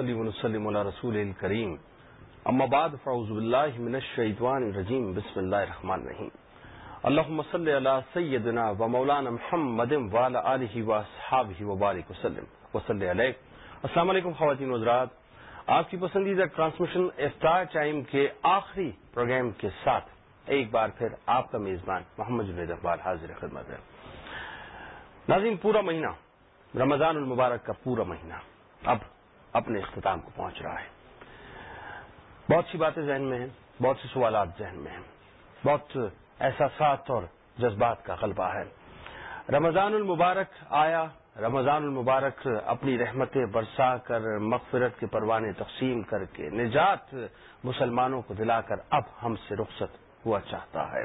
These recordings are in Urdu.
صلی وسلم علی رسول الکریم اما بعد فاعوذ باللہ من الشیطان الرجیم. بسم اللہ الرحمن الرحیم. اللہم صلی علی سیدنا و مولانا محمد وعلی آلہ و اصحابہ و بارک وسلم. وصلی علیہ السلام علیکم خواتین حضرات. آپ کی پسندیدہ ٹرانسمیشن افطار ٹائم کے آخری پروگرام کے ساتھ ایک بار پھر آپ کا میزبان محمد جنید اقبال حاضر خدمت ہے. ناظرین، پورا مہینہ، رمضان المبارک کا پورا مہینہ. اب اپنے اختتام کو پہنچ رہا ہے۔ بہت سی باتیں ذہن میں ہیں، بہت سے سوالات ذہن میں ہیں۔ بہت احساسات اور جذبات کا غلبہ ہے۔ رمضان المبارک آیا، رمضان المبارک اپنی رحمتیں برسا کر، مغفرت کے پروانے تقسیم کر کے نجات مسلمانوں کو دلا کر اب ہم سے رخصت ہوا چاہتا ہے۔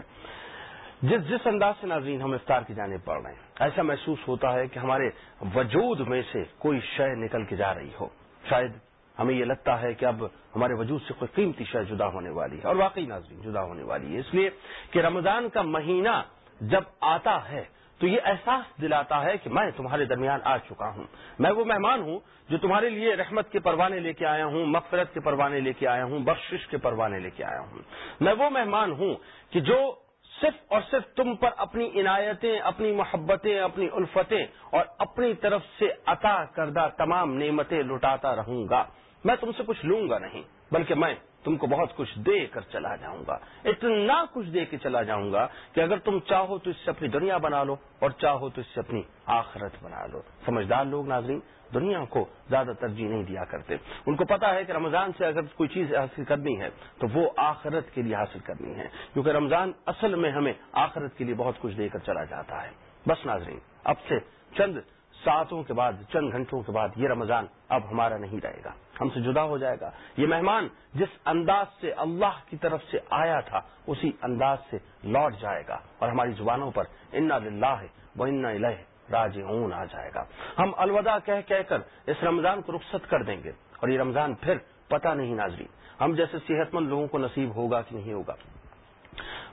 جس جس انداز سے ناظرین ہم افطار کی جانے پڑ رہے ہیں، ایسا محسوس ہوتا ہے کہ ہمارے وجود میں سے کوئی شے نکل کے جا رہی ہو۔ شاید ہمیں یہ لگتا ہے کہ اب ہمارے وجود سے کوئی قیمتی شے جدا ہونے والی ہے اور واقعی ناظرین جدا ہونے والی ہے۔ اس لیے کہ رمضان کا مہینہ جب آتا ہے تو یہ احساس دلاتا ہے کہ میں تمہارے درمیان آ چکا ہوں۔ میں وہ مہمان ہوں جو تمہارے لیے رحمت کے پروانے لے کے آیا ہوں، مغفرت کے پروانے لے کے آیا ہوں، بخشش کے پروانے لے کے آیا ہوں۔ میں وہ مہمان ہوں کہ جو صرف اور صرف تم پر اپنی عنایتیں، اپنی محبتیں، اپنی الفتیں اور اپنی طرف سے عطا کردہ تمام نعمتیں لٹاتا رہوں گا۔ میں تم سے کچھ لوں گا نہیں، بلکہ میں تم کو بہت کچھ دے کر چلا جاؤں گا۔ اتنا کچھ دے کے چلا جاؤں گا کہ اگر تم چاہو تو اس سے اپنی دنیا بنا لو اور چاہو تو اس سے اپنی آخرت بنا لو۔ سمجھدار لوگ ناظرین دنیا کو زیادہ ترجیح نہیں دیا کرتے۔ ان کو پتا ہے کہ رمضان سے اگر کوئی چیز حاصل کرنی ہے تو وہ آخرت کے لیے حاصل کرنی ہے، کیونکہ رمضان اصل میں ہمیں آخرت کے لیے بہت کچھ دے کر چلا جاتا ہے۔ بس ناظرین، اب سے چند ساتوں کے بعد، چند گھنٹوں کے بعد یہ رمضان اب ہمارا نہیں رہے گا۔ ہم سے جدا ہو جائے گا۔ یہ مہمان جس انداز سے اللہ کی طرف سے آیا تھا، اسی انداز سے لوٹ جائے گا۔ اور ہماری زبانوں پر، انا للہ و انا الہ راج اون آ جائے گا۔ ہم الوداع کہہ کہہ کر اس رمضان کو رخصت کر دیں گے اور یہ رمضان پھر پتہ نہیں ناظری ہم جیسے صحت مند لوگوں کو نصیب ہوگا کہ نہیں ہوگا۔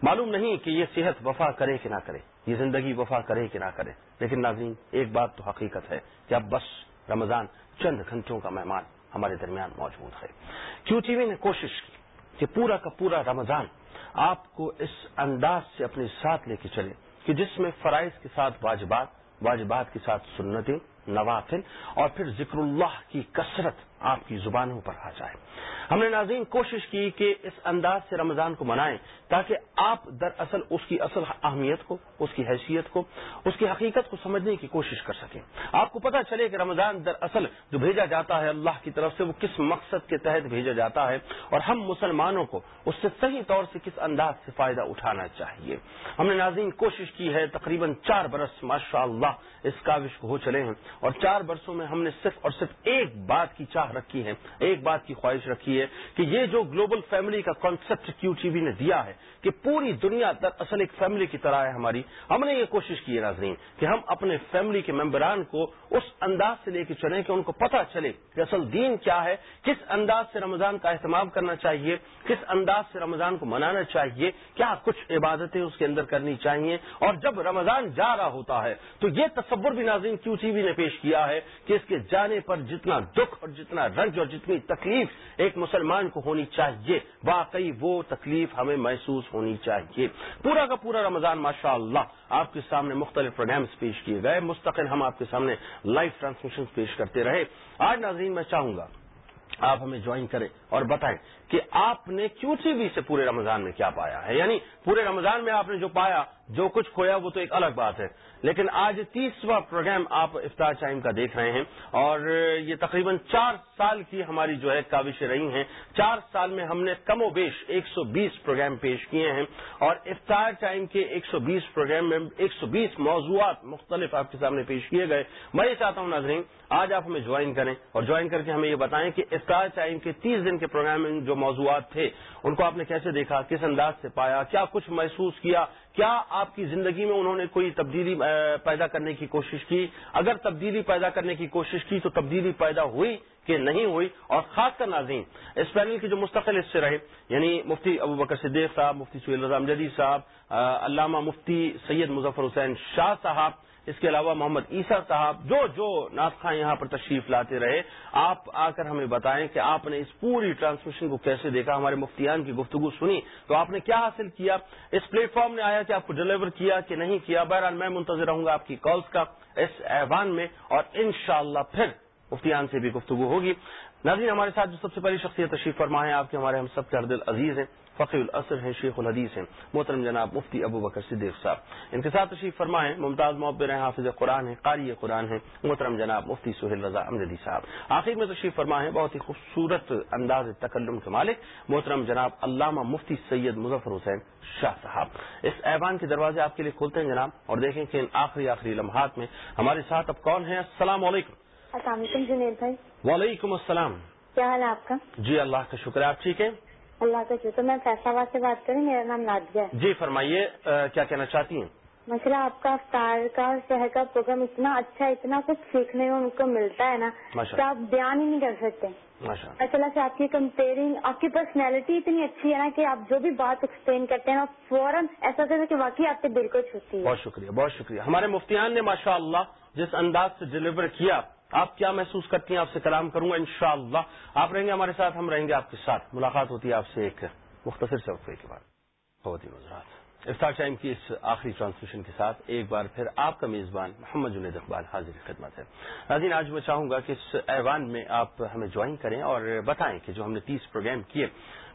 معلوم نہیں کہ یہ صحت وفا کرے کہ نہ کرے، یہ زندگی وفا کرے کہ نہ کرے، لیکن ناظرین، ایک بات تو حقیقت ہے کہ اب بس رمضان چند گھنٹوں کا مہمان ہمارے درمیان موجود ہے۔ کیو ٹی وی نے کوشش کی کہ پورا کا پورا رمضان آپ کو اس انداز سے اپنے ساتھ لے کے چلے کہ جس میں فرائض کے ساتھ واجبات واجبات کے ساتھ سنتیں نوافل اور پھر ذکر اللہ کی کثرت آپ کی زبانوں پر آ جائے۔ ہم نے ناظرین کوشش کی کہ اس انداز سے رمضان کو منائیں تاکہ آپ دراصل اس کی اصل اہمیت کو، اس کی حیثیت کو، اس کی حقیقت کو سمجھنے کی کوشش کر سکیں۔ آپ کو پتہ چلے کہ رمضان دراصل جو بھیجا جاتا ہے اللہ کی طرف سے، وہ کس مقصد کے تحت بھیجا جاتا ہے اور ہم مسلمانوں کو اس سے صحیح طور سے کس انداز سے فائدہ اٹھانا چاہیے۔ ہم نے ناظرین کوشش کی ہے تقریباً چار برس ماشاء اللہ اس کاوش کو ہو چلے ہیں اور چار برسوں میں ہم نے صرف اور صرف ایک بات کی چاہ رکھی ہے ایک بات کی خواہش رکھی ہے کہ یہ جو گلوبل فیملی کا کانسیپٹ کیو ٹی وی نے دیا ہے کہ پوری دنیا اصل ایک فیملی کی طرح ہے ہماری، ہم نے یہ کوشش کی ہے ناظرین کہ ہم اپنے فیملی کے ممبران کو اس انداز سے لے کے چلیں کہ ان کو پتہ چلے کہ اصل دین کیا ہے، کس انداز سے رمضان کا اہتمام کرنا چاہیے، کس انداز سے رمضان کو منانا چاہیے، کیا کچھ عبادتیں اس کے اندر کرنی چاہیے۔ اور جب رمضان جا رہا ہوتا ہے تو یہ تصور بھی ناظرین کیو ٹی وی نے پیش کیا ہے کہ اس کے جانے پر جتنا دکھ اور جتنا رنج اور جتنی تکلیف ایک مسلمان کو ہونی چاہیے، واقعی وہ تکلیف ہمیں محسوس ہونی چاہیے۔ پورا کا پورا رمضان ماشاء اللہ آپ کے سامنے مختلف پروگرامس پیش کیے گئے۔ مستقل ہم آپ کے سامنے لائیو ٹرانسمیشن پیش کرتے رہے۔ آج ناظرین، میں چاہوں گا آپ ہمیں جوائن کریں اور بتائیں کہ آپ نے کیو ٹی وی سے پورے رمضان میں کیا پایا ہے۔ یعنی پورے رمضان میں آپ نے جو پایا، جو کچھ کھویا، وہ تو ایک الگ بات ہے۔ لیکن آج تیسواں پروگرام آپ افطار ٹائم کا دیکھ رہے ہیں اور یہ تقریباً چار سال کی ہماری جو ہے کاوشیں رہی ہیں۔ چار سال میں ہم نے کم و بیش ایک سو بیس پروگرام پیش کیے ہیں اور افطار ٹائم کے ایک سو بیس پروگرام میں ایک سو بیس موضوعات مختلف آپ کے سامنے پیش کیے گئے۔ میں یہ چاہتا ہوں ناظرین، آج آپ ہمیں جوائن کریں اور جوائن کر کے ہمیں یہ بتائیں کہ افطار ٹائم کے تیس دن کے پروگرام میں جو موضوعات تھے، ان کو آپ نے کیسے دیکھا، کس انداز سے پایا، کیا کچھ محسوس کیا کیا آپ کی زندگی میں انہوں نے کوئی تبدیلی پیدا کرنے کی کوشش کی؟ اگر تبدیلی پیدا کرنے کی کوشش کی تو تبدیلی پیدا ہوئی کہ نہیں ہوئی؟ اور خاص کر ناظرین، اس پینل کے جو مستقل حصے رہے یعنی مفتی ابو بکر صدیق صاحب، مفتی سہیل رضا جدید صاحب علامہ مفتی سید مظفر حسین شاہ صاحب اس کے علاوہ محمد عیسیٰ صاحب جو جو ناطخواں یہاں پر تشریف لاتے رہے، آپ آ کر ہمیں بتائیں کہ آپ نے اس پوری ٹرانسمیشن کو کیسے دیکھا، ہمارے مفتیان کی گفتگو سنی، تو آپ نے کیا حاصل کیا؟ اس پلیٹ فارم نے آیا کہ آپ کو ڈلیور کیا کہ نہیں کیا؟ بہرحال میں منتظر رہوں گا آپ کی کالز کا اس ایوان میں اور انشاءاللہ پھر مفتیان سے بھی گفتگو ہوگی۔ ناظرین، ہمارے ساتھ جو سب سے پہلی شخصیت تشریف فرما ہے آپ کے ہمارے ہم سب کے ہردل عزیز ہیں۔ فقی الاثر ہیں شیخ الحدیث ہیں۔ محترم جناب مفتی ابو بکر صدیق صاحب۔ ان کے ساتھ تشریف فرما ہے ممتاز معبر ہیں حافظ قرآن ہیں قاری قرآن ہیں۔ محترم جناب مفتی سہیل رضا امجدی صاحب۔ آخر میں تشریف فرما ہے بہت ہی خوبصورت انداز تکلم کے مالک محترم جناب علامہ مفتی سید مظفر حسین شاہ صاحب۔ اس ایوان کے دروازے آپ کے لیے کھولتے ہیں جناب اور دیکھیں کہ ان آخری آخری لمحات میں ہمارے ساتھ اب کون ہیں؟ السلام علیکم۔ السلام علیکم جنید بھائی۔ وعلیکم السلام۔ کیا حال ہے آپ کا؟ جی اللہ کا شکر ہے آپ ٹھیک ہے اللہ کا شکر میں فیصلہ آباد سے بات کروں میرا نام نادیا ہے۔ جی فرمائیے کیا کہنا چاہتی ہیں؟ مسئلہ آپ کا افطار کا اور شہر کا پروگرام اتنا اچھا اتنا کچھ سیکھنے کو ان کو ملتا ہے نا کہ آپ بیان ہی نہیں کر سکتے۔ اصل سے آپ کی کمپیئرنگ آپ کی پرسنالٹی اتنی اچھی ہے نا کہ آپ جو بھی بات ایکسپلین کرتے ہیں نا فوراً ایسا ہے کہ واقعی آپ کے دل کو چھوتی ہے۔ بہت شکریہ بہت شکریہ۔ ہمارے مفتیان نے ماشاء اللہ جس انداز سے ڈلیور کیا آپ کیا محسوس کرتی ہیں؟ آپ سے کلام کروں گا انشاءاللہ۔ آپ رہیں گے ہمارے ساتھ، ہم رہیں گے آپ کے ساتھ۔ ملاقات ہوتی ہے آپ سے ایک مختصر سے وقفے کے بعد۔ بہت ہی مزرات افطار ٹائم کی اس آخری ٹرانسمیشن کے ساتھ ایک بار پھر آپ کا میزبان محمد جنید اقبال حاضر خدمت ہے۔ ناظرین، آج میں چاہوں گا کہ اس ایوان میں آپ ہمیں جوائن کریں اور بتائیں کہ جو ہم نے تیس پروگرام کیے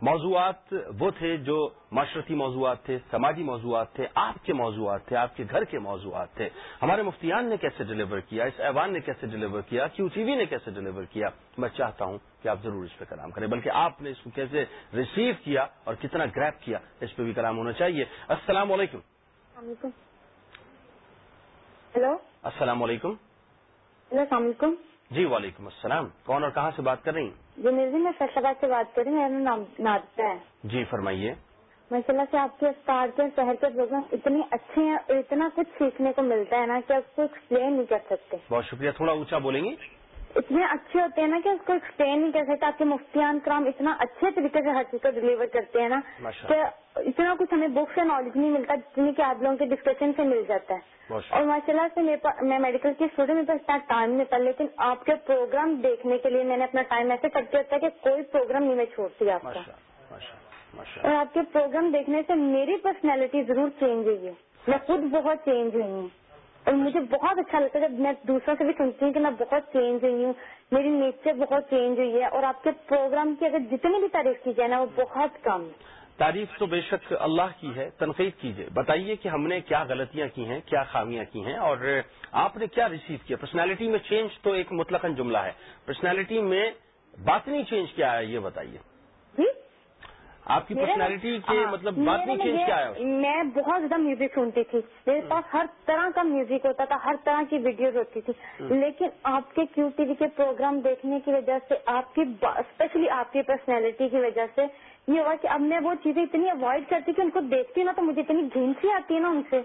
موضوعات وہ تھے جو معاشرتی موضوعات تھے سماجی موضوعات تھے آپ کے موضوعات تھے آپ کے گھر کے موضوعات تھے۔ ہمارے مفتیان نے کیسے ڈلیور کیا اس ایوان نے کیسے ڈلیور کیا کیو ٹی وی نے کیسے ڈلیور کیا میں چاہتا ہوں کہ آپ ضرور اس پہ کلام کریں بلکہ آپ نے اس کو کیسے ریسیو کیا اور کتنا گریپ کیا اس پہ بھی کلام ہونا چاہیے۔ السلام علیکم۔ ہلو السلام علیکم۔ السلام علیکم۔ جی وعلیکم السلام۔ کون اور کہاں سے بات کر رہی ہیں؟ جی میری میں فیصلہ سے بات کر رہی ہوں۔ میرا نام نادیا ہے۔ جی فرمائیے۔ ماشاء اللہ سے آپ کے اسٹار کے شہر کے پروگرام اتنے اچھے ہیں اور اتنا کچھ سیکھنے کو ملتا ہے نا کہ آپ کو ایکسپلین نہیں کر سکتے۔ بہت شکریہ۔ تھوڑا اونچا بولیں گے؟ اتنے اچھے ہوتے ہیں نا کہ اس کو ایکسپلین نہیں کر سکتے آپ کے مفتیان کرام اتنا اچھے طریقے سے ہر چیز کو ڈلیور کرتے ہیں نا کہ اتنا کچھ ہمیں بک سے نالج نہیں ملتا جتنی کہ آپ لوگوں کے ڈسکشن سے مل جاتا ہے۔ اور ماشاء اللہ سے میں میڈیکل کی اسٹوڈنٹ میرے پاس اتنا ٹائم نہیں تھا لیکن آپ کے پروگرام دیکھنے کے لیے میں نے اپنا ٹائم ایسے کٹ کے رکھا کہ کوئی پروگرام نہیں میں چھوڑتی آپ کا۔ اور۔ آپ کے پروگرام دیکھنے سے میری پرسنالٹی ضرور چینج ہوئی ہے۔ میں خود بہت چینج ہوئی ہوں۔ اور مجھے بہت اچھا لگتا ہے جب میں دوسروں سے بھی سنتی ہوں کہ میں بہت چینج ہوئی ہوں، میری نیچر بہت چینج ہوئی ہے اور آپ کے پروگرام کی اگر جتنی بھی تعریف کی جائے نا، وہ بہت کم تعریف تو بے شک اللہ کی ہے، تنقید کیجیے بتائیے کہ ہم نے کیا غلطیاں کی ہیں، کیا خامیاں کی ہیں اور آپ نے کیا ریسیو کیا؟ پرسنالٹی میں چینج تو ایک مطلق جملہ ہے۔ پرسنالٹی میں باطنی چینج کیا ہے، یہ بتائیے۔ آپ کی پرسنالٹی کے ہاں، مطلب باطنی میں چینج کیا ہے؟ میں بہت زیادہ میوزک سنتی تھی۔ میرے پاس ہر طرح کا میوزک ہوتا تھا ہر طرح کی ویڈیوز ہوتی تھی۔ لیکن آپ کے کیو ٹی وی کے پروگرام دیکھنے کی وجہ سے آپ کی اسپیشلی آپ کی پرسنالٹی کی وجہ سے یہ ہوا کہ اب میں وہ چیزیں اتنی اوائڈ کرتی کہ ان کو دیکھتی نا تو مجھے اتنی گھین سی آتی ہے نا ان سے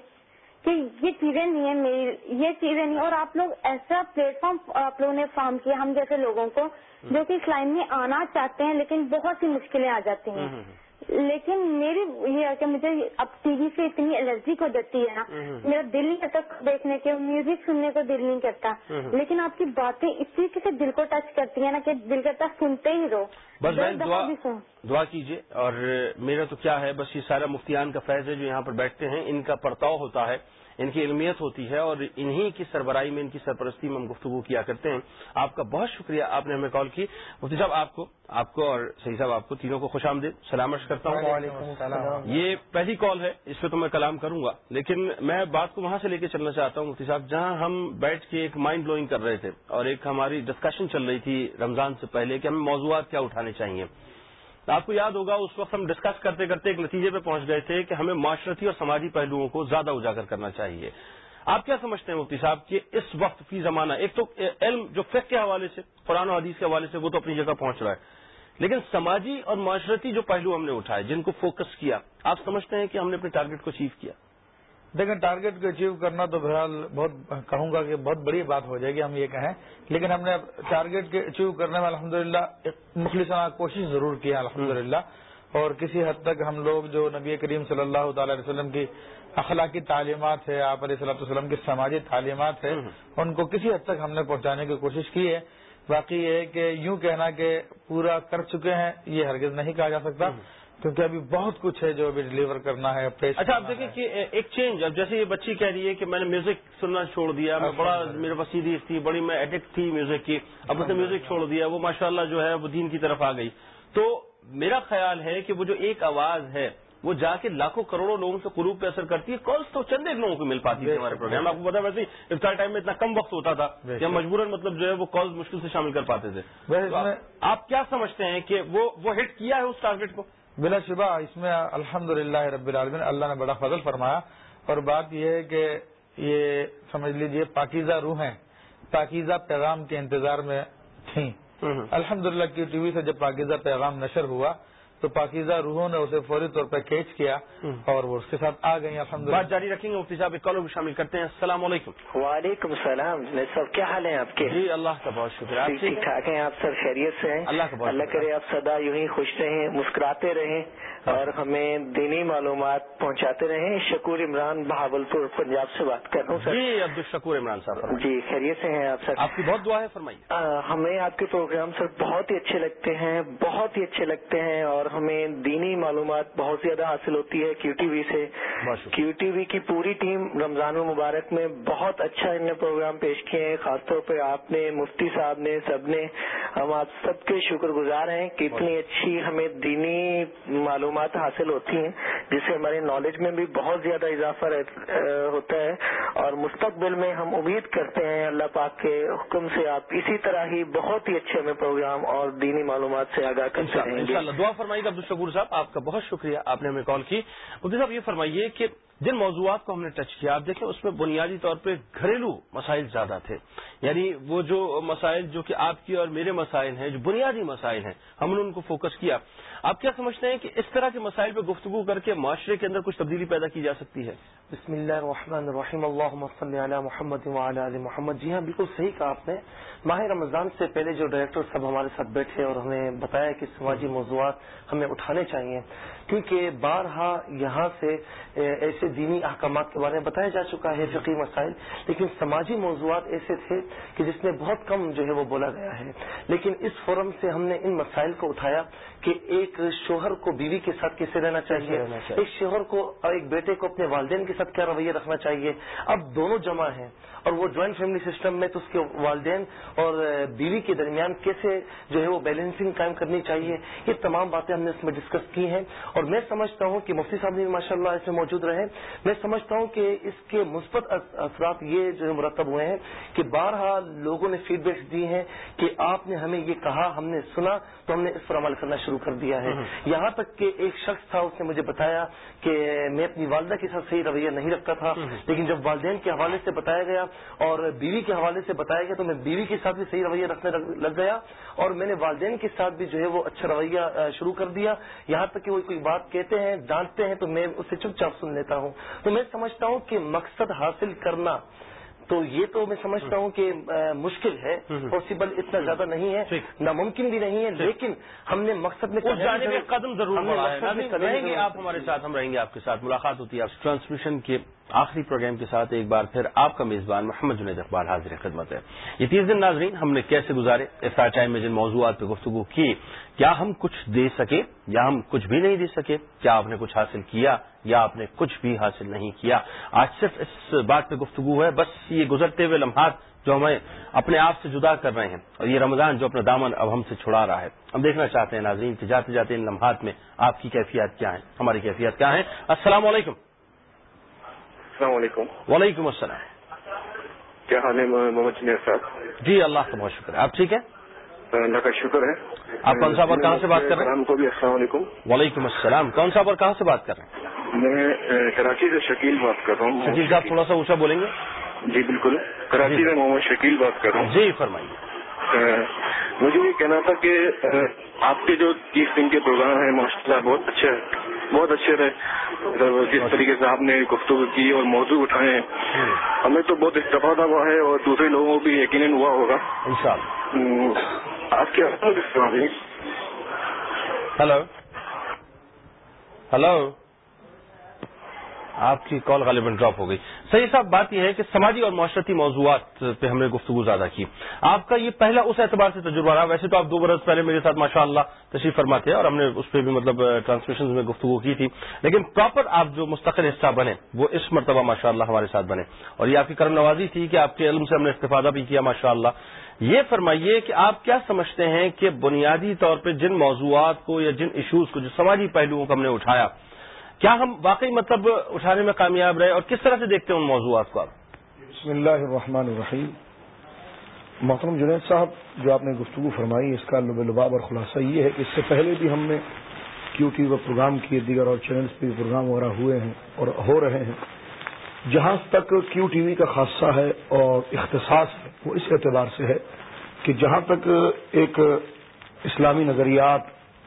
کہ یہ چیزیں نہیں ہیں میری یہ چیزیں نہیں اور آپ لوگ ایسا پلیٹ فارم آپ لوگوں نے فارم کیا ہم جیسے لوگوں کو جو کہ اس لائن میں آنا چاہتے ہیں لیکن بہت سی مشکلیں آ جاتی ہیں۔ لیکن میری یہ ہے کہ مجھے اب ٹی وی سے اتنی الرجی ہو جاتی ہے نا میرا دل نہیں کرتا دیکھنے کے میوزک سننے کو دل نہیں کرتا۔ لیکن آپ کی باتیں اس طریقے سے دل کو ٹچ کرتی ہیں نا کہ دل کرتا سنتے ہی رہو۔ بس دعا کیجیے اور میرا تو کیا ہے بس یہ سارا مفتیان کا فیض ہے جو یہاں پر بیٹھتے ہیں۔ ان کا پرتاؤ ہوتا ہے ان کی علمیت ہوتی ہے اور انہی کی سربراہی میں ان کی سرپرستی میں ہم گفتگو کیا کرتے ہیں۔ آپ کا بہت شکریہ آپ نے ہمیں کال کی۔ مفتی صاحب آپ کو آپ کو اور صحیح صاحب آپ کو تینوں کو خوش آمدید۔ سلامت کرتا ہوں۔ یہ پہلی کال ہے اس پہ تو میں کلام کروں گا۔ لیکن میں بات کو وہاں سے لے کے چلنا چاہتا ہوں مفتی صاحب جہاں ہم بیٹھ کے ایک مائنڈ بلوئنگ کر رہے تھے اور ایک ہماری ڈسکشن چل رہی تھی رمضان سے پہلے کہ ہمیں موضوعات کیا اٹھانے چاہیے۔ آپ کو یاد ہوگا، اس وقت ہم ڈسکس کرتے کرتے ایک نتیجے پہ پہنچ گئے تھے کہ ہمیں معاشرتی اور سماجی پہلوؤں کو زیادہ اجاگر کرنا چاہیے۔ آپ کیا سمجھتے ہیں مفتی صاحب کہ اس وقت فی زمانہ، ایک تو علم جو فقہ کے حوالے سے، قرآن و حدیث کے حوالے سے وہ تو اپنی جگہ پہنچ رہا ہے۔ لیکن سماجی اور معاشرتی جو پہلو ہم نے اٹھائے، جن کو فوکس کیا، آپ سمجھتے ہیں کہ ہم نے اپنے ٹارگیٹ کو اچیو کیا۔ دیکھیں ٹارگیٹ کو اچیو کرنا تو بہرحال بہت کہوں گا کہ بہت بڑی بات ہو جائے گی ہم یہ کہیں۔ لیکن ہم نے ٹارگیٹ کے اچیو کرنے میں الحمد للہ مخلصانہ کوشش ضرور کی ہے الحمد للہ اور کسی حد تک ہم لوگ جو نبی کریم صلی اللہ تعالی علیہ وسلم کی اخلاقی تعلیمات ہے آپ علیہ صلاح وسلم کی سماجی تعلیمات ہے ان کو کسی حد تک ہم نے پہنچانے کی کوشش کی ہے۔ باقی یہ ہے کہ یوں کہنا کہ پورا کر چکے ہیں یہ ہرگز نہیں کہا جا سکتا۔ کیونکہ ابھی بہت کچھ ہے جو ابھی ڈلیور کرنا ہے اچھا آپ دیکھیں کہ ایک چینج اب جیسے یہ بچی کہہ رہی ہے کہ میں نے میوزک سننا چھوڑ دیا میں بڑا میرے پاس سیدھی تھی بڑی میں ایڈکٹ تھی میوزک کی اب اس نے میوزک چھوڑ دیا وہ ماشاءاللہ جو ہے وہ دین کی طرف آ گئی۔ تو میرا خیال ہے کہ وہ جو ایک آواز ہے وہ جا کے لاکھوں کروڑوں لوگوں سے قروب پہ اثر کرتی ہے کالس تو چند ایک لوگوں کو مل پاتی ہے ہمارے پروگرام آپ کو پتا ویسے افطار ٹائم میں اتنا کم وقت ہوتا تھا کہ ہم مجبوراً مطلب جو ہے وہ کالز مشکل سے شامل کر پاتے تھے۔ آپ کیا سمجھتے ہیں کہ وہ ہٹ کیا ہے اس ٹارگیٹ کو؟ بلا شبہ اس میں الحمد رب العالمین اللہ نے بڑا فضل فرمایا اور بات یہ ہے کہ یہ سمجھ لیجیے پاکیزہ روحیں پاکیزہ پیغام کے انتظار میں تھیں۔ الحمد للہ کی ٹی وی سے جب پاکیزہ پیغام نشر ہوا تو پاکیزہ روحوں نے اسے فوری طور پر کیچ کیا اور وہ اس کے ساتھ آ گئی الحمد بات جاری رکھیں گے مفتی صاحب کالوں بھی شامل کرتے ہیں۔ السلام علیکم۔ وعلیکم السلام۔ سب کیا حال ہیں آپ کے؟ جی اللہ کا بہت شکریہ ٹھیک ٹھاک ہیں آپ سب خیریت سے ہیں؟ اللہ کا بہت اللہ کرے آپ سدا یوں ہی خوش رہیں مسکراتے رہیں اور ہمیں دینی معلومات پہنچاتے رہیں۔ شکور عمران بہاول پور پنجاب سے بات کر رہا ہوں سر۔ جی عبد الشکور عمران صاحب جی خیریت سے ہیں آپ سر؟ آپ کی بہت دعا ہے فرمائیے۔ ہمیں آپ کے پروگرام سر بہت ہی اچھے لگتے ہیں بہت ہی اچھے لگتے ہیں اور ہمیں دینی معلومات بہت زیادہ حاصل ہوتی ہے کیو ٹی وی سے۔ کیو ٹی وی کی پوری ٹیم رمضان المبارک میں بہت اچھا ان نے پروگرام پیش کیے ہیں خاص طور پہ آپ نے مفتی صاحب نے سب نے۔ ہم آپ سب کے شکر گزار ہیں کہ اتنی اچھی ہمیں دینی معلومات حاصل ہوتی ہیں جس سے ہمارے نالج میں بھی بہت زیادہ اضافہ ہوتا ہے۔ اور مستقبل میں ہم امید کرتے ہیں اللہ پاک کے حکم سے آپ اسی طرح ہی بہت ہی اچھے ہمیں پروگرام اور دینی معلومات سے آگاہ کرتے ہیں دعا فرمائیے۔ عبد الشکور صاحب، آپ کا بہت شکریہ، آپ نے ہمیں کال کی۔ مفتی صاحب، یہ فرمائیے کہ جن موضوعات کو ہم نے ٹچ کیا، آپ دیکھیں، اس میں بنیادی طور پہ گھریلو مسائل زیادہ تھے۔ یعنی وہ جو مسائل جو کہ آپ کی اور میرے مسائل ہیں، جو بنیادی مسائل ہیں، ہم نے ان کو فوکس کیا۔ آپ کیا سمجھتے ہیں کہ اس طرح کے مسائل پہ گفتگو کر کے معاشرے کے اندر کچھ تبدیلی پیدا کی جا سکتی ہے؟ بسم اللہ الرحمن الرحیم۔ اللہم صلی علی محمد علی محمد۔ جی ہاں بالکل صحیح کہا آپ نے۔ ماہ رمضان سے پہلے جو ڈائریکٹر صاحب ہمارے ساتھ بیٹھے اور ہمیں بتایا کہ سماجی موضوعات ہمیں اٹھانے چاہیے، کیونکہ بارہا یہاں سے ایسے دینی احکامات کے بارے میں بتایا جا چکا ہے فقی مسائل۔ لیکن سماجی موضوعات ایسے تھے کہ جس میں بہت کم جو ہے وہ بولا گیا ہے۔ لیکن اس فورم سے ہم نے ان مسائل کو اٹھایا کہ ایک شوہر کو بیوی کے ساتھ کیسے رہنا چاہیے؟ ایک شوہر کو اور ایک بیٹے کو اپنے والدین کے ساتھ کیا رویہ رکھنا چاہیے؟ اب دونوں جمع ہیں اور وہ جوائنٹ فیملی سسٹم میں تو اس کے والدین اور بیوی کے درمیان کیسے جو ہے وہ بیلنسنگ قائم کرنی چاہیے؟ یہ تمام باتیں ہم نے اس میں ڈسکس کی ہیں اور میں سمجھتا ہوں کہ مفتی صاحب نے ماشاء اللہ اس میں موجود رہے میں سمجھتا ہوں کہ اس کے مثبت اثرات یہ جو ہے مرتب ہوئے ہیں کہ بارہا لوگوں نے فیڈ بیکس دی ہیں کہ آپ نے ہمیں یہ کہا ہم نے سنا تو ہم نے اس پر عمل کرنا شروع کر دیا ہے۔ یہاں تک کہ ایک شخص تھا اس نے مجھے بتایا کہ میں اپنی والدہ کے ساتھ صحیح رویہ نہیں رکھتا تھا لیکن جب والدین کے حوالے سے بتایا گیا اور بیوی کے حوالے سے بتایا گیا تو میں بیوی کے ساتھ بھی صحیح رویہ رکھنے لگ گیا اور میں نے والدین کے ساتھ بھی جو ہے وہ اچھا رویہ شروع کر دیا۔ یہاں تک کہ وہ کوئی بات کہتے ہیں ڈانٹتے ہیں تو میں اسے چپ چاپ سن لیتا ہوں۔ تو میں سمجھتا ہوں کہ مقصد حاصل کرنا تو یہ تو میں سمجھتا ہوں کہ مشکل ہے پاسبل اتنا زیادہ نہیں ہے ناممکن بھی نہیں ہے لیکن ہم نے مقصد میں قدم ضرور رہیں گے آپ ہمارے ساتھ ہم رہیں گے آپ کے ساتھ ملاقات ہوتی ہے ٹرانسمیشن کے آخری پروگرام کے ساتھ ایک بار پھر آپ کا میزبان محمد جنید اقبال حاضر خدمت ہے۔ یہ تیس دن ناظرین ہم نے کیسے گزارے؟ افطار ٹائم میں جن موضوعات پہ گفتگو کی کیا ہم کچھ دے سکے یا ہم کچھ بھی نہیں دے سکے؟ کیا آپ نے کچھ حاصل کیا یا آپ نے کچھ بھی حاصل نہیں کیا؟ آج صرف اس بات پہ گفتگو ہے بس یہ گزرتے ہوئے لمحات جو ہمیں اپنے آپ سے جدا کر رہے ہیں اور یہ رمضان جو اپنا دامن اب ہم سے چھڑا رہا ہے۔ ہم دیکھنا چاہتے ہیں ناظرین کہ جاتے جاتے ان لمحات میں آپ کی کیفیات کیا ہیں؟ ہماری کیفیات کیا ہیں؟ السلام علیکم۔ السلام علیکم۔ وعلیکم السلام۔ کیا حال ہے محمد صاحب؟ جی اللہ کا بہت شکر ہے۔ آپ ٹھیک ہے اللہ کا شکر ہے۔ آپ کون صاحب اور کہاں سے بات کر رہے ہیں؟ کو بھی السلام علیکم۔ وعلیکم السلام۔ کون صاحب اور کہاں سے بات کر رہے ہیں؟ میں کراچی سے شکیل بات کر رہا ہوں۔ شکیل صاحب تھوڑا سا اونچا بولیں گے؟ جی بالکل۔ کراچی سے محمد شکیل بات کر رہا ہوں۔ جی فرمائیے۔ مجھے یہ کہنا تھا کہ آپ کے جو تیس دن کے پروگرام ہیں ماشاء اللہ بہت اچھے بہت اچھے رہے جس طریقے سے آپ نے گفتگو کی اور موضوع اٹھائے ہیں۔ ہمیں تو بہت استفادہ ہوا ہے اور دوسرے لوگوں کو بھی یقیناً ہوا ہوگا۔ آپ کے ہلو ہلو آپ کی کال غالباً ڈراپ ہو گئی۔ صحیح صاحب، بات یہ ہے کہ سماجی اور معاشرتی موضوعات پہ ہم نے گفتگو زیادہ کی۔ آپ کا یہ پہلا اس اعتبار سے تجربہ رہا۔ ویسے تو آپ دو برس پہلے میرے ساتھ ماشاء اللہ تشریف فرماتے ہیں اور ہم نے اس پہ بھی مطلب ٹرانسمیشن میں گفتگو کی تھی۔ لیکن پراپر آپ جو مستقل حصہ بنے، وہ اس مرتبہ ماشاء اللہ ہمارے ساتھ بنے۔ اور یہ آپ کی کرم نوازی تھی کہ آپ کے علم سے ہم نے استفادہ بھی کیا ماشاء اللہ یہ فرمائیے کہ آپ کیا سمجھتے ہیں کہ بنیادی طور پہ جن موضوعات کو یا جن ایشوز کو جو سماجی پہلوؤں کو ہم نے اٹھایا، کیا ہم واقعی مطلب اٹھانے میں کامیاب رہے اور کس طرح سے دیکھتے ہیں ان موضوعات کو آپ؟ بسم اللہ الرحمن الرحیم۔ محترم جنید صاحب، جو آپ نے گفتگو فرمائی، اس کا لب لباب اور خلاصہ یہ ہے کہ اس سے پہلے بھی ہم نے کیو ٹی وی پروگرام کیے، دیگر اور چینلز پہ پروگرام وغیرہ ہوئے ہیں اور ہو رہے ہیں۔ جہاں تک کیو ٹی وی کا خاصہ ہے اور اختصاص ہے وہ اس اعتبار سے ہے کہ جہاں تک ایک اسلامی نظریات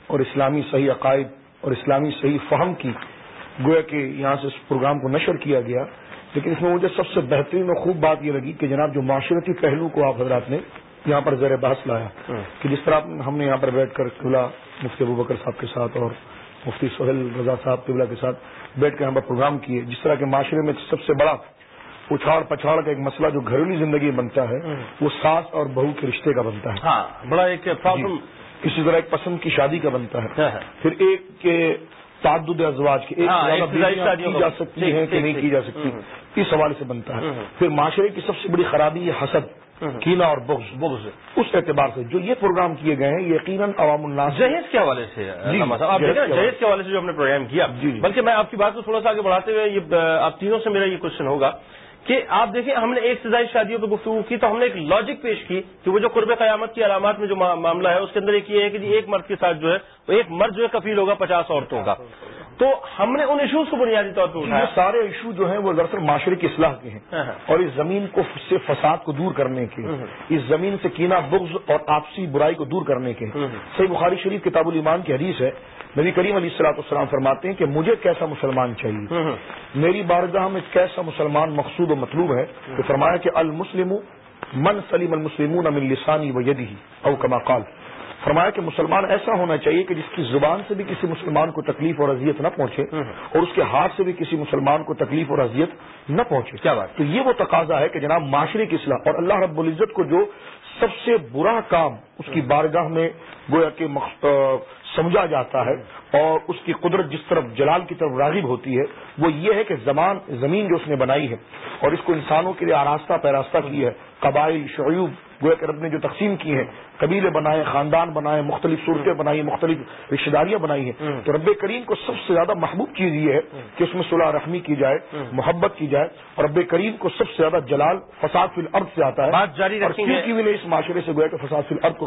اور اسلامی صحیح عقائد اور اسلامی صحیح فہم کی گویا کہ یہاں سے اس پروگرام کو نشر کیا گیا لیکن اس میں مجھے سب سے بہترین اور خوب بات یہ لگی کہ جناب جو معاشرتی پہلو کو آپ حضرات نے یہاں پر زیر بحث لایا کہ جس طرح ہم نے یہاں پر بیٹھ کر قبلہ مفتی ابو بکر صاحب کے ساتھ اور مفتی سہیل رضا صاحب قبلہ کے ساتھ بیٹھ کر پر پروگرام کیے۔ جس طرح کے معاشرے میں سب سے بڑا اچھاڑ پچھاڑ کا ایک مسئلہ جو گھریلو زندگی میں بنتا ہے وہ ساس اور بہو کے رشتے کا بنتا ہے۔ ہاں بڑا ایک جی۔ کسی طرح ایک پسند کی شادی کا بنتا ہے۔ ہاں، ہاں۔ پھر ایک کے تعدد ازواج ہاں، ایک کی جا سکتی ہیں کہ نہیں کی جا سکتی اس حوالے سے بنتا ہے۔ پھر معاشرے کی سب سے بڑی خرابی ہے حسد۔ کینا اور بغض بغض. اس اعتبار سے جو یہ پروگرام کیے گئے ہیں یقیناً عوام الناس جہیز کے حوالے سے جہیز کے حوالے سے۔ جو ہم نے پروگرام کیا جی، جی۔ بلکہ میں آپ کی بات کو تھوڑا سا آگے بڑھاتے ہوئے آپ تینوں سے میرا یہ کوشچن ہوگا۔ کہ آپ دیکھیں ہم نے ایک سزائی شادیوں پہ گفتگو کی تو ہم نے ایک لاجک پیش کی کہ وہ جو قرب قیامت کی علامات میں جو معاملہ ہے اس کے اندر ایک یہ ہے کہ جی ایک مرد کے ساتھ جو ہے وہ ایک مرد جو ہے کفیل ہوگا پچاس عورتوں کا۔ تو ہم نے ان ایشوز کو بنیادی طور پر یہ سارے ایشو جو ہیں وہ دراصل معاشرے کی اصلاح کے ہیں۔ ہاں، ہاں۔ اور اس زمین کو سے فساد کو دور کرنے کے ہاں، اس زمین سے کینا بغض اور آپسی برائی کو دور کرنے کے صحیح بخاری شریف کتاب الایمان کی حدیث ہے نبی کریم علیہ السلاط السلام فرماتے ہیں کہ مجھے کیسا مسلمان چاہیے؟ میری بارگاہ میں کیسا مسلمان مقصود و مطلوب ہے؟ کہ فرمایا کہ المسلم من سلیم المسلمون من لسانی و یدی او کما قال۔ فرمایا کہ مسلمان ایسا ہونا چاہیے کہ جس کی زبان سے بھی کسی مسلمان کو تکلیف اور اذیت نہ پہنچے اور اس کے ہاتھ سے بھی کسی مسلمان کو تکلیف اور اذیت نہ پہنچے۔ کیا بات؟ تو یہ وہ تقاضا ہے کہ جناب معاشرے کی اصلاح اور اللہ رب العزت کو جو سب سے برا کام اس کی بارگاہ میں گویا کہ سمجھا جاتا ہے اور اس کی قدرت جس طرف جلال کی طرف راغب ہوتی ہے، وہ یہ ہے کہ زمان، زمین جو اس نے بنائی ہے اور اس کو انسانوں کے لیے آراستہ پیراستہ کی ہے، قبائل شعیب گویا کہ رب نے جو تقسیم کی ہیں قبیلے بنائے خاندان بنائے مختلف صورتیں بنائی مختلف رشتے داریاں بنائی ہیں۔ تو رب کریم کو سب سے زیادہ محبوب چیز یہ ہے کہ اس میں صلاح رحمی کی جائے محبت کی جائے اور رب کریم کو سب سے زیادہ جلال فساد فی الارض سے آتا ہے۔ بات جاری اور اس معاشرے سے گویا کہ فساد فی الارض کو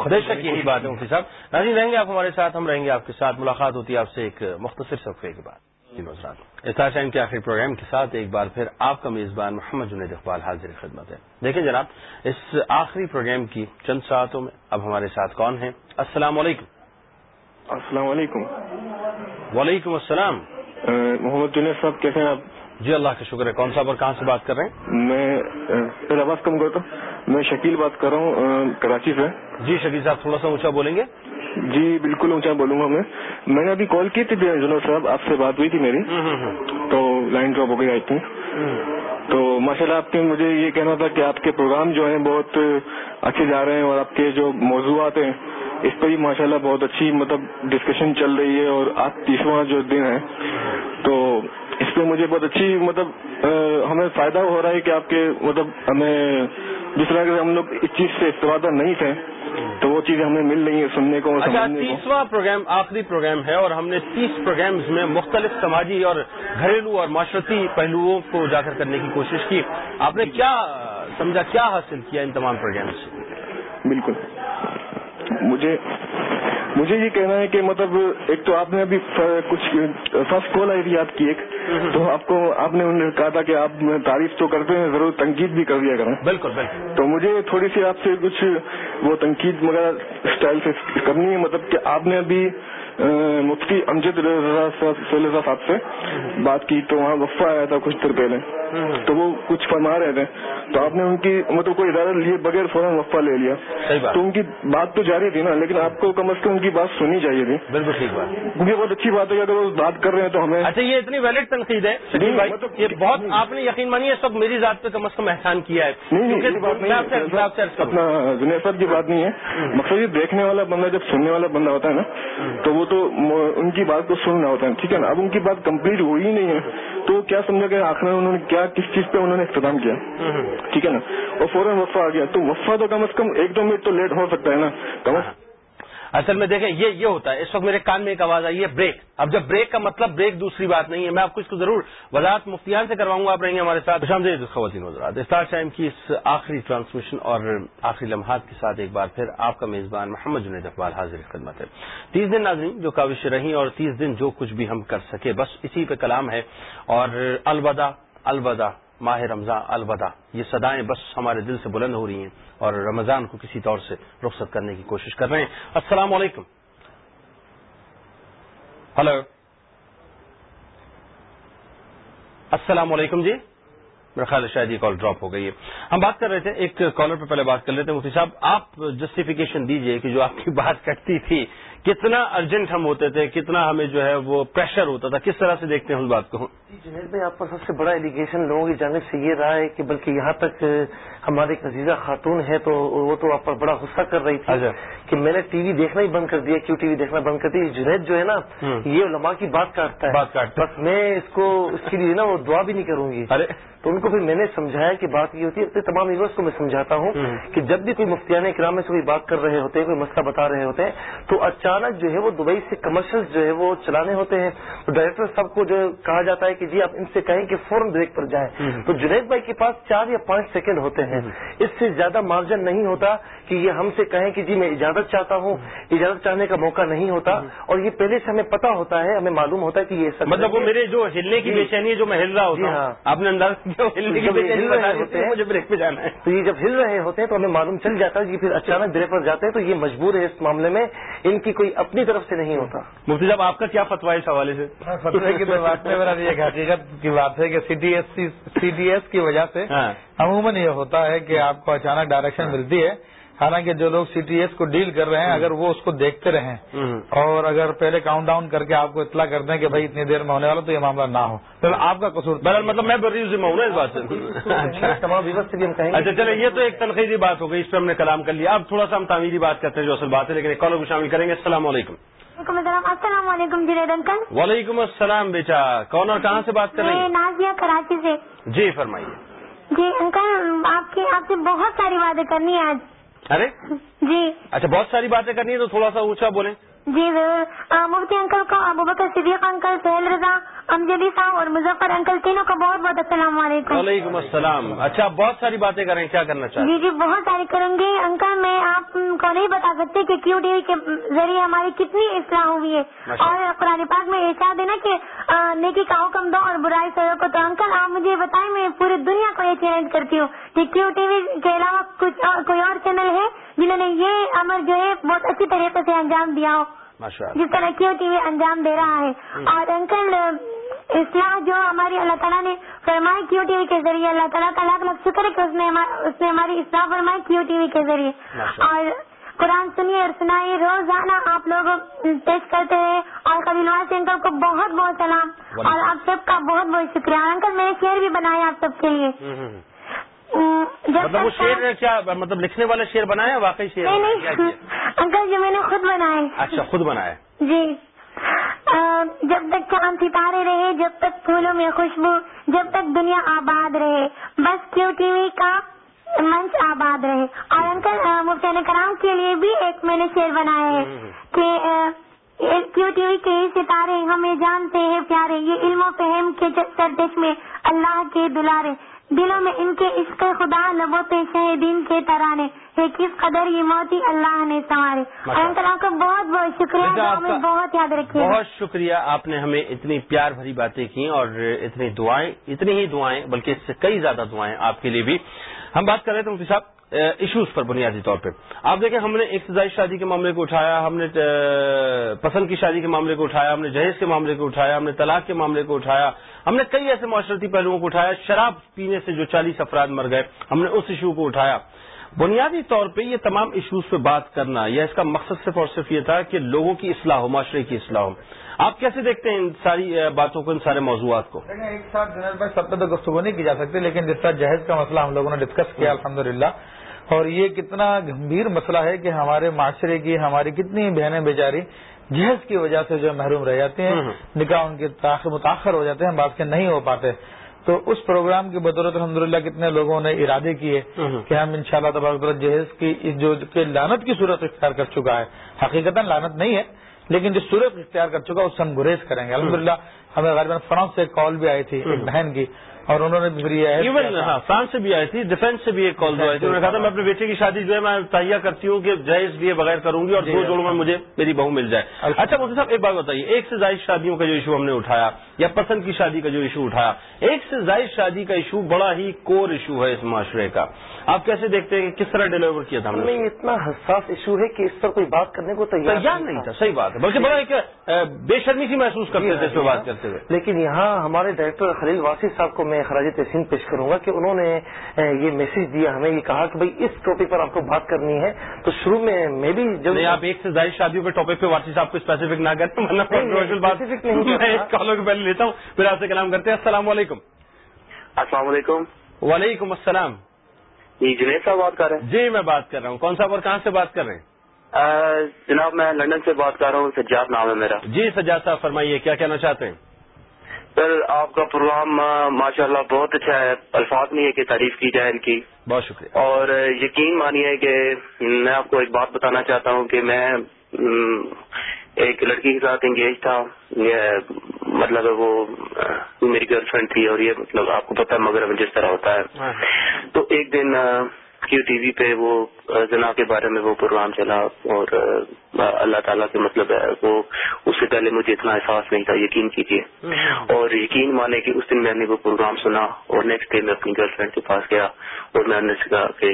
یہی بات ہے مفتی صاحب۔ ناظرین رہیں گے آپ ہمارے ساتھ ہم رہیں گے آپ کے ساتھ ملاقات ہوتی ہے آپ سے ایک مختصر صفحے کے بعد۔ ٹائم کے آخری پروگرام کے ساتھ ایک بار پھر آپ کا میزبان محمد جنید اقبال حاضر خدمت ہے۔ دیکھیں جناب اس آخری پروگرام کی چند ساعتوں میں اب ہمارے ساتھ کون ہیں؟ السلام علیکم۔ السلام علیکم۔ وعلیکم السلام۔ محمد جنید صاحب کیسے ہیں آپ؟ جی اللہ کا شکر ہے۔ کون صاحب اور کہاں سے بات کر رہے ہیں؟ میں آواز کم کرتا ہوں میں شکیل بات کر رہا ہوں کراچی سے۔ جی شکیل صاحب تھوڑا سا اونچا بولیں گے؟ جی بالکل اونچا بولوں گا میں۔ میں نے ابھی کال کی تھی جنو صاحب آپ سے بات ہوئی تھی میری۔ تو لائن ڈراپ ہو گئی آئی تھی۔ تو ماشاء اللہ آپ کے مجھے یہ کہنا تھا کہ آپ کے پروگرام جو ہیں بہت اچھے جا رہے ہیں اور آپ کے جو موضوعات ہیں اس پہ بھی ماشاء اللہ بہت اچھی مطلب ڈسکشن چل رہی ہے اور آج تیسواں جو دن ہے تو اس پہ مجھے بہت اچھی مطلب ہمیں فائدہ ہو رہا ہے کہ آپ کے مطلب ہمیں جس طرح سے ہم لوگ اس چیز سے استفادہ نہیں تھے تو وہ چیزیں ہمیں مل رہی ہیں سننے کو اچھا تیسواں پروگرام آخری پروگرام ہے اور ہم نے تیس پروگرامز میں مختلف سماجی اور گھریلو اور معاشرتی پہلوؤں کو اجاگر کرنے کی کوشش کی۔ آپ نے کیا سمجھا کیا حاصل کیا ان تمام پروگرام سے؟ بالکل۔ مجھے مجھے یہ کہنا ہے کہ مطلب ایک تو آپ نے ابھی کچھ فرسٹ کال آئی تھی آپ کی ایک تو آپ کو آپ نے کہا تھا کہ آپ تعریف تو کرتے ہیں ضرور تنقید بھی کر دیا کریں۔ بالکل بالکل۔ تو مجھے تھوڑی سی آپ سے کچھ وہ تنقید وغیرہ اسٹائل سے کرنی ہے مطلب کہ آپ نے ابھی مفتی امجد رضا صاحب سے بات کی تو وہاں وفا آیا تھا کچھ دیر پہلے۔ تو وہ کچھ فرما رہے تھے۔ تو آپ نے ان کی مطلب کوئی ادارہ لیے بغیر فوراً وفا لے لیا۔ تو ان کی بات تو جاری تھی نا لیکن آپ کو کم از کم ان کی بات سننی چاہیے تھی۔ بالکل ٹھیک بات۔ کیونکہ بہت اچھی بات ہے اگر وہ بات کر رہے ہیں تو ہمیں اچھا یہ اتنی ویلڈ تنقید ہے مطلب- یہ بہت آپ نے یقین مانی ہے سب میری ذات پہ کم از کم احسان کیا ہے۔ اپنا جنید صاحب کی بات نہیں ہے۔ مقصد یہ دیکھنے والا بندہ جب سننے والا بندہ ہوتا ہے نا تو وہ تو ان کی بات کو سننا ہوتا ہے ٹھیک ہے نا؟ اب ان کی بات کمپلیٹ ہوئی ہی نہیں ہے تو کیا سمجھا کہ آخر میں انہوں نے کیا کس چیز پہ انہوں نے اختتام کیا؟ ٹھیک ہے نا؟ اور فوراً وفا آ گیا تو وفا تو کم از کم ایک دو منٹ تو لیٹ ہو سکتا ہے نا۔ کم از اصل میں دیکھیں، یہ یہ ہوتا ہے۔ اس وقت میرے کان میں ایک آواز آئی ہے بریک اب جب بریک کا مطلب بریک دوسری بات نہیں ہے، میں آپ کو اس کو ضرور وضاحت مفتیان سے کرواؤں گا، آپ رہیں گے ہمارے ساتھ۔ خواتین وزرات۔ اسٹار ٹائم کی اس آخری ٹرانسمیشن اور آخری لمحات کے ساتھ ایک بار پھر آپ کا میزبان محمد جنید اقبال حاضر خدمت ہے۔ تیس دن ناظرین جو کاوش رہیں اور تیس دن جو کچھ بھی ہم کر سکے بس اسی پہ کلام ہے۔ اور الوداع الوداع، ماہ رمضان، الوداع، یہ صدایں بس ہمارے دل سے بلند ہو رہی ہیں۔ اور رمضان کو کسی طور سے رخصت کرنے کی کوشش کر رہے ہیں۔ السلام علیکم۔ ہلو السلام علیکم جی۔ میرا خیال ہے شاید یہ کال ڈراپ ہو گئی ہے۔ ہم بات کر رہے تھے، ایک کالر پہ پہلے بات کر لیتے ہیں۔ مفتی صاحب، آپ جسٹیفیکیشن دیجیے کہ جو آپ کی بات کٹتی تھی کتنا ارجنٹ ہم ہوتے تھے کتنا ہمیں جو ہے وہ پریشر ہوتا تھا کس طرح سے دیکھتے ہیں اس بات کو جی جنید بھائی آپ کا سب سے بڑا ایلیگیشن لوگوں کی جانب سے یہ رہا ہے کہ بلکہ یہاں تک ہماری ایک عزیزہ خاتون ہے تو وہ تو آپ پر بڑا غصہ کر رہی تھی اچھا۔ کہ میں نے ٹی وی دیکھنا ہی بند کر دیا کیوں ٹی وی دیکھنا بند کر دیا؟ جنید جو ہے نا یہ علماء کی بات کاٹتا ہے۔ بس میں اس کو اس کے لیے نا وہ دعا بھی نہیں کروں گی۔ ارے۔ تو ان کو پھر میں نے سمجھایا کہ بات یہ ہوتی ہے اپنے تمام یوز کو میں سمجھاتا ہوں کہ جب بھی کوئی مفتیان کرام میں سے کوئی بات کر رہے ہوتے ہیں کوئی مسئلہ بتا رہے ہوتے ہیں تو اچانک جو ہے وہ دبئی سے کمرشل جو ہے وہ چلانے ہوتے ہیں۔ تو ڈائریکٹر صاحب کو جو کہا جاتا ہے کہ جی آپ ان سے کہیں کہ فوراً بریک پر جائیں۔ تو جنید بھائی کے پاس چار یا پانچ سیکنڈ ہوتے ہیں۔ اس سے زیادہ مارجن نہیں ہوتا کہ یہ ہم سے کہیں کہ جی میں اجازت چاہتا ہوں۔ اجازت چاہنے کا موقع نہیں ہوتا۔ اور یہ پہلے سے ہمیں پتا ہوتا ہے ہمیں معلوم ہوتا ہے کہ یہ سب مطلب وہ میرے جو ہلنے کی جی۔ بے چینی ہے جو میں ہل رہا جی ہوتا ہاں۔ ہوں آپ نے انداز یہ بریک پہ جانا ہے۔ تو یہ جب ہل رہے ہوتے ہیں تو ہمیں معلوم چل جاتا ہے کہ پھر اچانک بریک پر جاتے ہیں۔ تو یہ مجبور ہے اس معاملے میں۔ ان کی کوئی اپنی طرف سے نہیں ہوتا۔ مفتی صاحب آپ کا کیا فتوا ہے اس حوالے سے؟ فتوے کی تو بات میں میرا یہ حقیقت کی بات ہے کہ C T S C T S کی وجہ سے ہاں۔ عموماً یہ ہوتا ہے کہ آپ کو اچانک ڈائریکشن ملتی ہے۔ حالانکہ جو لوگ سی ٹی ایس کو ڈیل کر رہے ہیں اگر وہ اس کو دیکھتے رہیں اور اگر پہلے کاؤنٹ ڈاؤن کر کے آپ کو اطلاع کر دیں کہ بھائی اتنی دیر میں ہونے والا تو یہ معاملہ نہ ہو۔ پھر آپ کا قصور بہرحال مطلب میں بری ذمہ ہوں نا اس بات سے۔ اچھا تمام ویور سے بھی ہم کہیں گے۔ اچھا چلے یہ تو ایک تنقیدی بات ہو گئی اس پہ ہم نے کلام کر لیا۔ اب تھوڑا سا ہم تعمیری بات کرتے ہیں جو اصل بات ہے لیکن ایک کالر کو شامل کریں گے۔ السلام علیکم۔ السلام۔ السلام علیکم جنید انکل وعلیکم السلام بیٹا۔ کون اور کہاں سے بات کر رہی میں ہیں نازیہ کراچی سے۔ جی فرمائیے۔ جی انکل آپ کی آپ سے بہت ساری باتیں کرنی ہے آج۔ ارے؟ جی۔ اچھا بہت ساری باتیں کرنی ہے تو تھوڑا سا اونچا بولیں۔ جی مفتی انکل کو ابو بکر صدیق انکل سہیل رضا امجدی صاحب اور مظفر انکل تینوں کو بہت بہت السلام علیکم۔ وعلیکم السلام۔ اچھا آپ بہت ساری باتیں کریں کیا کرنا چاہتے جی جی بہت ساری کروں گی انکل میں آپ کو نہیں بتا سکتی کہ کیو ٹی وی کے ذریعے ہماری کتنی اصلاح ہوئی ہے۔ اور قرآن پاک میں ارشاد ہے نا کہ نیکی کا حکم دو اور برائی سے روکو۔ تو انکل آپ مجھے بتائیں میں پوری دنیا کو یہ چیلنج کرتی ہوں کہ کیو ٹی وی کے علاوہ کچھ کوئی اور چینل ہے جنہوں نے یہ امر جو ہے بہت اچھی طریقے سے انجام دیا ہو۔ جس طرح کیو ٹی وی انجام دے رہا ہے۔ اور انکل اصلاح جو ہماری اللہ تعالیٰ نے فرمائی کیو ٹی وی کے ذریعے اللہ تعالیٰ کا لاکھ لاکھ شکر ہے کہ اس نے اس نے ہماری اصلاح فرمائی کیو ٹی وی کے ذریعے۔ اور قرآن سنیے اور سنائیے روزانہ آپ لوگ ٹیسٹ کرتے ہیں اور قبیل سے انکل کو بہت بہت سلام۔ اور آپ سب کا بہت بہت شکریہ۔ انکل میں نے شعر بھی بنایا آپ سب کے لیے۔ مطلب وہ تک شعر کیا مطلب لکھنے والا شعر بنایا واقعی شعر بنایا؟ انکل جو میں نے خود بنائے اچھا خود بنایا جی۔ جب تک چاند ستارے رہے جب تک پھولوں میں خوشبو جب تک دنیا آباد رہے بس کیو ٹی وی کا منچ آباد رہے؟ اور انکل آ، مفتین کرام کے لیے بھی ایک میں نے شعر بنایا ہے کہ کیو ٹی وی کے ستارے ہمیں جانتے ہیں پیارے یہ علم و فہم کے سردش میں اللہ کے دلارے۔ دلوں میں ان کے عشق خدا لبوں پہ شہدین کے ترانے ہے کس قدر یہ موتی اللہ نے سنوارے۔ اور انکل آپ کا بہت بہت شکریہ ہمیں بہت یاد رکھیے۔ بہت شکریہ آپ نے ہمیں اتنی پیار بھری باتیں کی اور اتنی دعائیں اتنی ہی دعائیں بلکہ اس سے کئی زیادہ دعائیں آپ کے لیے بھی۔ ہم بات کر رہے تھے مفتی صاحب۔ ایشوز پر بنیادی طور پہ۔ آپ دیکھیں ہم نے اقتدائی شادی کے معاملے کو اٹھایا ہم نے پسند کی شادی کے معاملے کو اٹھایا ہم نے جہیز کے معاملے کو اٹھایا ہم نے طلاق کے معاملے کو اٹھایا ہم نے کئی ایسے معاشرتی پہلوؤں کو اٹھایا شراب پینے سے جو چالیس افراد مر گئے ہم نے اس ایشو کو اٹھایا۔ بنیادی طور پہ یہ تمام ایشوز پہ بات کرنا یا اس کا مقصد صرف اور صرف یہ تھا کہ لوگوں کی اصلاح ہو معاشرے کی اصلاح ہو۔ آپ کیسے دیکھتے ہیں ان ساری باتوں کو ان سارے موضوعات کو؟ ایک ساتھ جنرل بھائی سب پہ تو گفتگو نہیں کی جا سکتی لیکن جس طرح جہیز کا مسئلہ ہم لوگوں نے ڈسکس کیا الحمد اور یہ کتنا گمبھیر مسئلہ ہے کہ ہمارے معاشرے کی ہماری کتنی بہنیں بیچاری جہیز کی وجہ سے جو محروم رہ جاتے ہیں نکاح ان کے متاثر ہو جاتے ہیں بات کے نہیں ہو پاتے۔ تو اس پروگرام کی بدولت الحمد کتنے لوگوں نے ارادے کیے کہ ہم ان شاء اللہ تبارک جہیز کی جو لانت کی صورت اختیار کر چکا ہے۔ حقیقت لانت نہیں ہے لیکن جو صورت اختیار کر چکا اس سے ہم گریز کریں گے۔ الحمد ہمیں غالباً فرانس سے کال بھی آئی تھی ایک بہن کی۔ اور انہوں نے بھی ایون ہاں فرانس سے بھی آئی تھی ڈیفینس سے بھی ایک کال آئی تھی انہوں نے کہا تھا میں اپنے بیٹے کی شادی جو ہے میں تہیا کرتی ہوں کہ جائز بھی بغیر کروں گی اور دو جوڑوں میں مجھے میری بہو مل جائے۔ اچھا مجھے صاحب ایک بات بتائیے ایک سے زائد شادیوں کا جو ایشو ہم نے اٹھایا یا پسند کی شادی کا جو ایشو اٹھایا ایک سے زائد شادی کا ایشو بڑا ہی کور ایشو ہے اس معاشرے کا۔ آپ کیسے دیکھتے ہیں کہ کس طرح ڈیلیور کیا تھا ہم نے؟ اتنا حساس ایشو ہے کہ اس پر کوئی بات کرنے کو تیار نہیں تھا۔ صحیح بات ہے بلکہ بڑا ایک بے شرمی سی محسوس کرتے تھے اس پہ بات کرتے ہوئے۔ لیکن یہاں ہمارے ڈائریکٹر خلیل واسی صاحب کو میں خراج تحسین پیش کروں گا کہ انہوں نے یہ میسج دیا ہمیں یہ کہا کہ بھائی اس ٹاپک پر آپ کو بات کرنی ہے۔ تو شروع میں میں بھی جب آپ ایک سے زائد شادیوں کے ٹاپک پہ واسی صاحب کو اسپیسیفک نہ کرتے بات کالوں کو پہلے لیتا ہوں پھر آپ سے کلام کرتے ہیں۔ السلام علیکم۔ السلام علیکم۔ وعلیکم السلام۔ جی جنید صاحب بات کر رہے ہیں۔ جی میں بات کر رہا ہوں۔ کون صاحب اور کہاں سے بات کر رہے ہیں؟ جناب میں لندن سے بات کر رہا ہوں سجاد نام ہے میرا۔ جی سجاد صاحب فرمائیے کیا کہنا چاہتے ہیں؟ سر آپ کا پروگرام ماشاء اللہ بہت اچھا ہے۔ الفاظ نہیں ہے کہ تعریف کی جائے ان کی۔ بہت شکریہ۔ اور یقین مانیے کہ میں آپ کو ایک بات بتانا چاہتا ہوں کہ میں ایک لڑکی کے ساتھ انگیج تھا۔ یہ مطلب وہ میری گرل فرینڈ تھی اور یہ مطلب آپ کو پتا ہے مگر جس طرح ہوتا ہے۔ ہاں۔ تو ایک دن کیو ٹی وی پہ وہ زنا کے بارے میں وہ پروگرام چلا اور اللہ تعالیٰ کے مطلب ہے وہ اس سے پہلے مجھے اتنا احساس نہیں تھا یقین کیجیے اور یقین مانے کہ اس دن میں نے وہ پروگرام سنا اور نیکسٹ ڈے میں اپنی گرل فرینڈ کے پاس گیا اور میں نے کہا کہ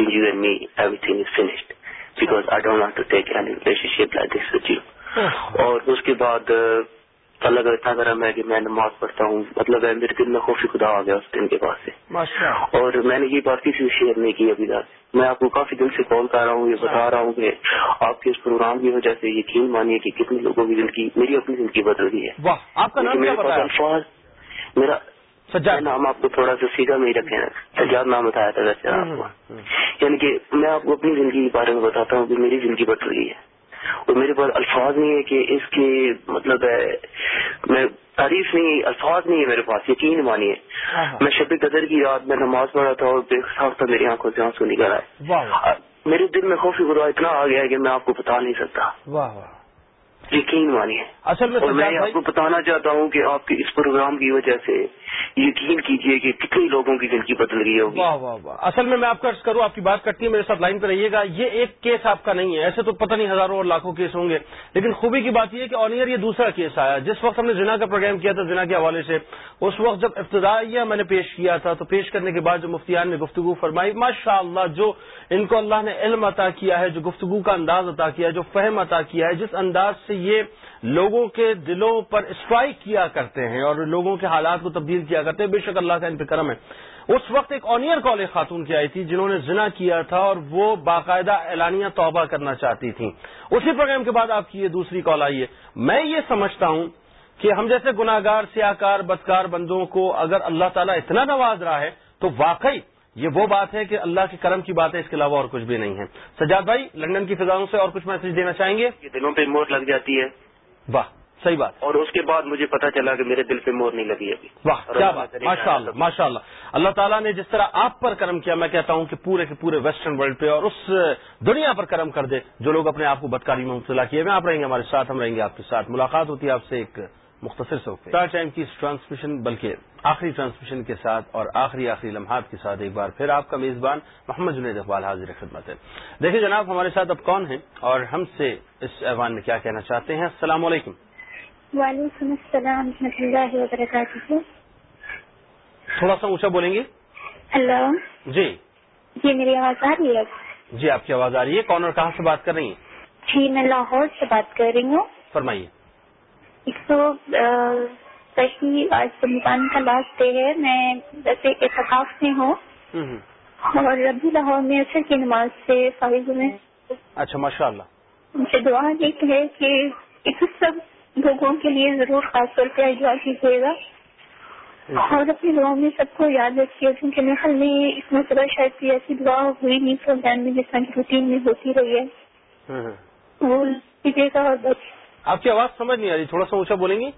you and me everything is finished because I don't want to take any relationship like this with you اور اس کے بعد اللہ کا اتنا کرم ہے کہ میں نماز پڑھتا ہوں۔ مطلب ہے میرے دل میں خوفی خدا آ گیا اس دن کے بعد سے۔ اور میں نے یہ بات کسی سے شیئر نہیں کی ابھی تک۔ میں آپ کو کافی دل سے کال کر رہا ہوں یہ بتا رہا ہوں کہ آپ کے اس پروگرام کی وجہ سے یقین مانیے کہ کتنے لوگوں کی زندگی میری اپنی زندگی بدل گئی ہے۔ میرے پاس الفاظ میرا نام آپ کو تھوڑا سا سیدھا نہیں رکھے سجاد نام بتایا تھا ویسے آپ کو۔ یعنی کہ میں آپ کو اپنی زندگی کے بارے میں بتاتا ہوں کہ میری زندگی بدل گئی ہے۔ اور میرے پاس الفاظ نہیں ہے کہ اس کے مطلب ہے میں تعریف نہیں الفاظ نہیں ہے میرے پاس یقین مانیے ہاں، ہاں۔ میں شب قدر کی رات میں نماز پڑھا تھا اور بے صاف تھا میری آنکھوں سے آنسو نکل آئے۔ میرے دل میں خوفی خدا اتنا آ گیا ہے کہ میں آپ کو بتا نہیں سکتا۔ یقین مانیے اصل میں میں آپ کو بتانا چاہتا ہوں کہ آپ کے اس پروگرام کی وجہ سے یقین کیجیے کہ کتنے لوگوں کی زندگی بدل گئی ہوگی۔ واہ واہ واہ۔ اصل میں میں آپ کا عرض کروں آپ کی بات کرتی ہے میرے ساتھ لائن پہ رہیے گا۔ یہ ایک کیس آپ کا نہیں ہے ایسے تو پتہ نہیں ہزاروں اور لاکھوں کیس ہوں گے۔ لیکن خوبی کی بات یہ ہے کہ آنیئر یہ دوسرا کیس آیا۔ جس وقت ہم نے زنا کا پروگرام کیا تھا زنا کے حوالے سے اس وقت جب ابتدائیہ میں نے پیش کیا تھا تو پیش کرنے کے بعد جو مفتیان نے گفتگو فرمائی ماشاء اللہ جو ان کو اللہ نے علم عطا کیا ہے جو گفتگو کا انداز عطا کیا ہے جو فہم عطا کیا ہے جس انداز سے یہ لوگوں کے دلوں پر اسٹرائک کیا کرتے ہیں اور لوگوں کے حالات کو تبدیل کیا کرتے ہیں، بے شک اللہ کا ان پہ کرم ہے۔ اس وقت ایک آنیئر کال ایک خاتون کی آئی تھی جنہوں نے زنا کیا تھا اور وہ باقاعدہ اعلانیہ توبہ کرنا چاہتی تھیں۔ اسی پروگرام کے بعد آپ کی یہ دوسری کال آئی ہے۔ میں یہ سمجھتا ہوں کہ ہم جیسے گناگار سیاکار بدکار بندوں کو اگر اللہ تعالیٰ اتنا نواز رہا ہے تو واقعی یہ وہ بات ہے کہ اللہ کے کرم کی بات ہے اس کے علاوہ اور کچھ بھی نہیں ہے سجاد بھائی، لندن کی فضاؤں سے اور کچھ میسج دینا چاہیں گے؟ دلوں پہ موت لگ جاتی ہے۔ واہ صحیح بات۔ اور اس کے بعد مجھے پتا چلا کہ میرے دل پہ مور نہیں لگی ابھی۔ واہ کیا بات ماشاء اللہ ماشاء اللہ۔ اللہ تعالیٰ نے جس طرح آپ پر کرم کیا میں کہتا ہوں کہ پورے کے پورے ویسٹرن ورلڈ پہ اور اس دنیا پر کرم کر دے جو لوگ اپنے آپ کو بدکاری میں مبتلا کیے ہوئے آپ رہیں گے ہمارے ساتھ ہم رہیں گے آپ کے ساتھ۔ ملاقات ہوتی ہے آپ سے ایک مختصر اسٹار ٹائم کی ٹرانسمیشن بلکہ آخری ٹرانسمیشن کے ساتھ اور آخری آخری لمحات کے ساتھ ایک بار پھر آپ کا میزبان محمد جنید اقبال حاضر خدمت ہے۔ دیکھیں جناب ہمارے ساتھ اب کون ہیں اور ہم سے اس ایوان میں کیا کہنا چاہتے ہیں؟ السلام علیکم۔ وعلیکم السلام اللہ وبرکاتہ۔ تھوڑا سا اونچا بولیں گے؟ ہلو۔ جی۔ جی میری آواز آ رہی ہے؟ جی آپ کی آواز آ رہی ہے۔ کون اور کہاں سے بات کر رہی ہیں؟ جی میں لاہور سے بات کر رہی ہوں۔ فرمائیے۔ ایک تو صحیح آج رمضان کا لاسٹ ڈے ہے۔ میں ویسے اعتکاف میں ہوں۔ اور ابھی لاہور میں اثر کی نماز سے فارغ ہوئے اچھا ماشاء اللہ مجھے دعا یہ ہے کہ اس سب لوگوں کے لیے ضرور خاص طور پہ دعا کیجیے گا۔ اور اپنی دعاؤں میں سب کو یاد رکھیے کیونکہ میرے خیال میں اس مرتبہ شاید کوئی ایسی دعا ہوئی نہیں پروگرام میں جس طرح کی روٹین میں ہوتی رہی ہے۔ وہ کیجیے گا اور بس۔ آپ کی آواز سمجھ نہیں آ رہی تھوڑا سا اونچا بولیں گی؟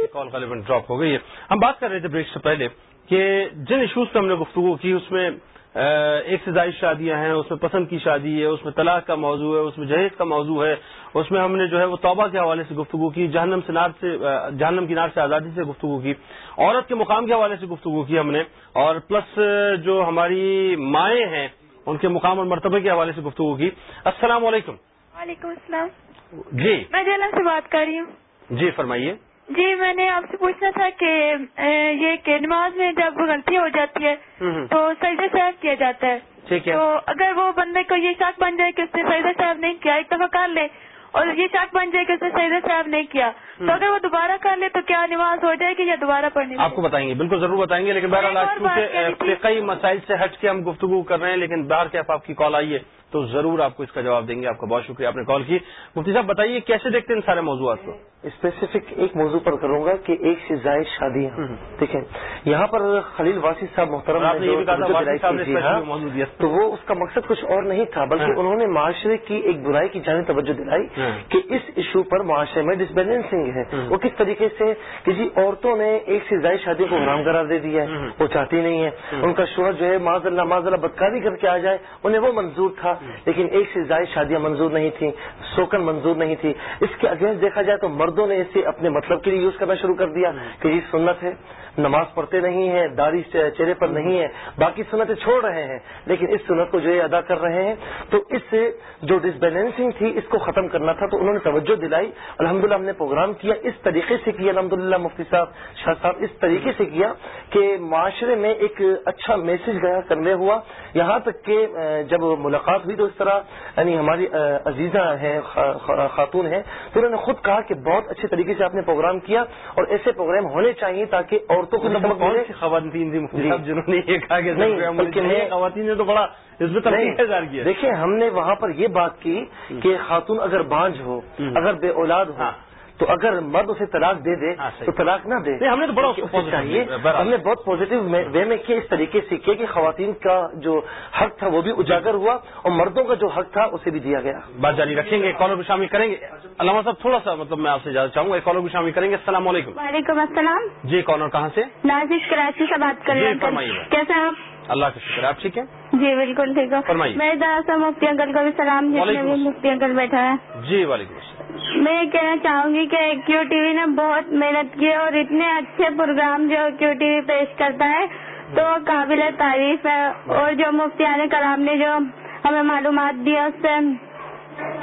کی کال غالباً ڈراپ ہو گئی ہے۔ ہم بات کر رہے تھے بریک سے پہلے کہ جن ایشوز پہ ہم نے گفتگو کی اس میں ایک سے زائد شادیاں ہیں اس میں پسند کی شادی ہے اس میں طلاق کا موضوع ہے اس میں جہیز کا موضوع ہے اس میں ہم نے جو ہے وہ توبہ کے حوالے سے گفتگو کی جہنم سے نار سے جہنم کی نار سے آزادی سے گفتگو کی عورت کے مقام کے حوالے سے گفتگو کی ہم نے اور پلس جو ہماری مائیں ہیں ان کے مقام اور مرتبے کے حوالے سے گفتگو کی۔ السلام علیکم۔ وعلیکم السلام۔ جی۔ میں جیلن سے بات کر رہی ہوں۔ جی فرمائیے۔ جی میں نے آپ سے پوچھنا تھا کہ یہ کہ نماز میں جب غلطی ہو جاتی ہے تو سجدہ صاحب کیا جاتا ہے؟ ٹھیک ہے۔ تو اگر وہ بندے کو یہ شک بن جائے کہ اس نے سجدہ صاحب نہیں کیا ایک دفعہ کر لے اور یہ شک بن جائے کہ اس نے سجدہ صاحب نہیں کیا تو اگر وہ دوبارہ کر لے تو کیا نماز ہو جائے گی یا دوبارہ پڑھنی آپ کو بتائیں گے بالکل ضرور بتائیں گے لیکن بہرحال آج کئی مسائل سے ہٹ کے ہم گفتگو کر رہے ہیں لیکن باہر کے آپ کی کال آئی ہے؟ تو ضرور آپ کو اس کا جواب دیں گے۔ آپ کا بہت شکریہ آپ نے کال کی۔ مفتی صاحب بتائیے کیسے دیکھتے ہیں ان سارے موضوعات کو؟ اسپیسیفک ایک موضوع پر کروں گا کہ ایک سے زائد شادیاں۔ دیکھیں یہاں پر خلیل واسی صاحب محترم ہاں تو وہ اس کا مقصد کچھ اور نہیں تھا بلکہ انہوں نے معاشرے کی ایک برائی کی جانب توجہ دلائی کہ اس ایشو پر معاشرے میں ڈسبیلنسنگ ہے۔ وہ کس طریقے سے؟ کہ جی عورتوں نے ایک سے زائد شادیوں کو حرام قرار دے دیا ہے وہ چاہتی نہیں ہے۔ ان کا شوہر جو ہے معاذ اللہ معاذ اللہ بدکاری کر کے آ جائے انہیں وہ منظور تھا لیکن ایک سے زائد شادیاں منظور نہیں تھیں، سوکن منظور نہیں تھی۔ اس کے اگینسٹ دیکھا جائے تو مردوں نے اسے اپنے مطلب کے لیے یوز کرنا شروع کر دیا کہ یہ سنت ہے، نماز پڑھتے نہیں ہیں، داڑھی چہرے پر نہیں ہے باقی سنتیں چھوڑ رہے ہیں۔ لیکن اس سنت کو جو یہ ادا کر رہے ہیں، تو اس سے جو ڈسبیلنسنگ تھی، اس کو ختم کرنا تھا۔ تو انہوں نے توجہ دلائی۔ الحمدللہ ہم نے پروگرام کیا، اس طریقے سے کیا۔ الحمدللہ مفتی صاحب، شاہ صاحب، اس طریقے سے کیا کہ معاشرے میں ایک اچھا میسج گیا کنوے ہوا۔ یہاں تک کہ جب ملاقات ہوئی تو اس طرح یعنی ہماری عزیزہ ہیں خاتون ہیں تو انہوں نے خود کہا کہ بہت اچھے طریقے سے آپ نے پروگرام کیا اور ایسے پروگرام ہونے چاہیے تاکہ عورتوں کو خواتین جنہوں نے یہ کہا کہ نہیں خواتین نے تو بڑا اس میں دیکھیں ہم نے وہاں پر یہ بات کی کہ خاتون اگر بانج ہو اگر بے اولاد ہو تو اگر مرد اسے طلاق دے دے تو طلاق نہ دے۔ ہم نے تو بڑا چاہیے ہم نے بہت پازیٹو وے میں کیا اس طریقے سے کیا کہ خواتین کا جو حق تھا وہ بھی اجاگر ہوا اور مردوں کا جو حق تھا اسے بھی دیا گیا۔ بات جاری رکھیں گے کالر کو شامل کریں گے۔ علامہ صاحب تھوڑا سا مطلب میں آپ سے جانا چاہوں گا کالر کو شامل کریں گے۔ السلام علیکم۔ وعلیکم السلام۔ جی کالر کہاں سے؟ نازش کراچی سے بات کر رہے ہیں۔ کیسے آپ؟ اللہ کا شکر آپ ٹھیک ہے جی بالکل ٹھیک ہے میں دراصل مفتی انکل کا بھی سلام جس میں بھی مفتی انکل بیٹھا ہے۔ جی وعلیکم السلام۔ میں یہ کہنا چاہوں گی کہ کیو ٹی وی نے بہت محنت کی اور اتنے اچھے پروگرام جو کیو ٹی وی پیش کرتا ہے، تو قابل تعریف ہے۔ اور جو مفتیان کلام نے جو ہمیں معلومات دیا اس سے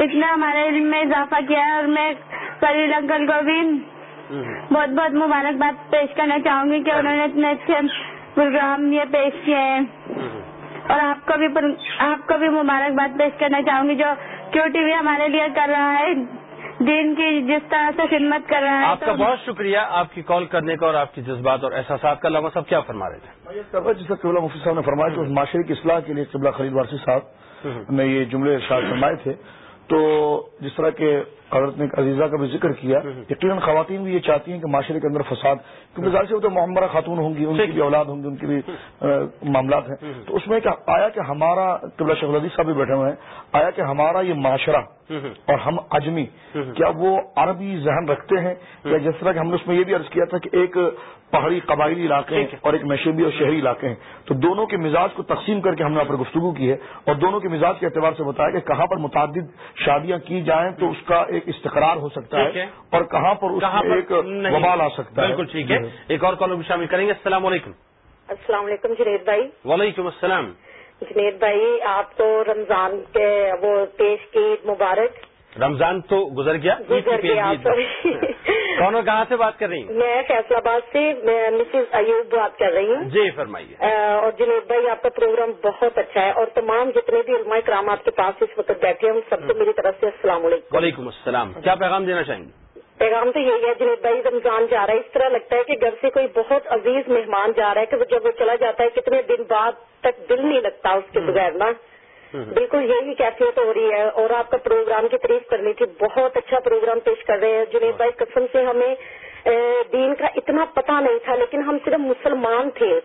اتنا ہمارے علم میں اضافہ کیا ہے۔ اور میں سلیل انکل کو بھی بہت بہت مبارکباد پیش کرنا چاہوں گی کہ انہوں نے اتنے اچھے پروگرام یہ پیش کیے ہیں۔ اور آپ کو بھی آپ کو بھی مبارکباد پیش کرنا چاہوں گی جو کیو ٹی وی ہمارے لیے کر رہا ہے۔ دین کی جس طرح سے خدمت کر رہا ہے آپ کا بہت شکریہ آپ کی کال کرنے کا اور آپ کی جذبات اور احساسات کا علامہ صاحب کیا فرما رہے تھے؟ جس طرح قبلہ مفتی صاحب نے فرمایا کہ معاشرے کی اصلاح کے لیے قبلہ خلید وارسی صاحب نے یہ جملے ارشاد فرمائے تھے۔ تو جس طرح کے حضرت نے عزیزہ کا بھی ذکر کیا یقیناً خواتین بھی یہ چاہتی ہیں کہ معاشرے کے اندر فساد کیونکہ ظاہر سے وہ تو معمرہ خاتون ہوں گی ان کی بھی اولاد ہوں گی ان کی بھی معاملات ہیں۔ تو اس میں کیا آیا کہ ہمارا قبلہ شیخ الدیز صاحب بھی بیٹھے ہوئے ہیں آیا کہ ہمارا یہ معاشرہ اور ہم اجمی کیا وہ عربی ذہن رکھتے ہیں؟ یا جس طرح کہ ہم نے اس میں یہ بھی عرض کیا تھا کہ ایک پہاڑی قبائلی علاقے ہیں اور ایک میشبی اور شہری علاقے ہیں۔ تو دونوں کے مزاج کو تقسیم کر کے ہم نے یہاں پر گفتگو کی ہے اور دونوں کے مزاج کے اعتبار سے بتایا کہ کہاں پر متعدد شادیاں کی جائیں تو اس کا ایک استقرار ہو سکتا ہے اور کہاں پر ایک وبال آ سکتا ہے۔ بالکل ٹھیک ہے۔ ایک اور کالر بھی شامل کریں گے۔ السلام علیکم۔ السلام علیکم جنید بھائی۔ وعلیکم السلام۔ جنید بھائی آپ تو رمضان کے وہ پیش کی مبارک رمضان تو گزر گیا گزر گیا کون اور کہاں سے بات کر رہی ہیں؟ میں فیصلہ آباد سے میں مسز ایوب بات کر رہی ہوں۔ جی فرمائیے۔ اور جنید بھائی آپ کا پروگرام بہت اچھا ہے اور تمام جتنے بھی علماء کرام آپ کے پاس اس وقت بیٹھے ہیں ان سب کو میری طرف سے السلام علیکم۔ وعلیکم السلام۔ کیا پیغام دینا چاہیں گے؟ پیغام تو یہی ہے جنید بھائی رمضان جا رہا ہے۔ اس طرح لگتا ہے کہ گھر سے کوئی بہت عزیز مہمان جا رہا ہے کہ جب وہ چلا جاتا ہے کتنے دن بعد تک دل نہیں لگتا اس کے بغیر نا؟ بالکل یہی کیفیت ہو رہی ہے اور آپ کا پروگرام کی تعریف کرنی تھی بہت اچھا پروگرام پیش کر رہے ہیں۔ جنید بھائی قسم سے ہمیں دین کا اتنا پتہ نہیں تھا لیکن ہم صرف مسلمان تھے۔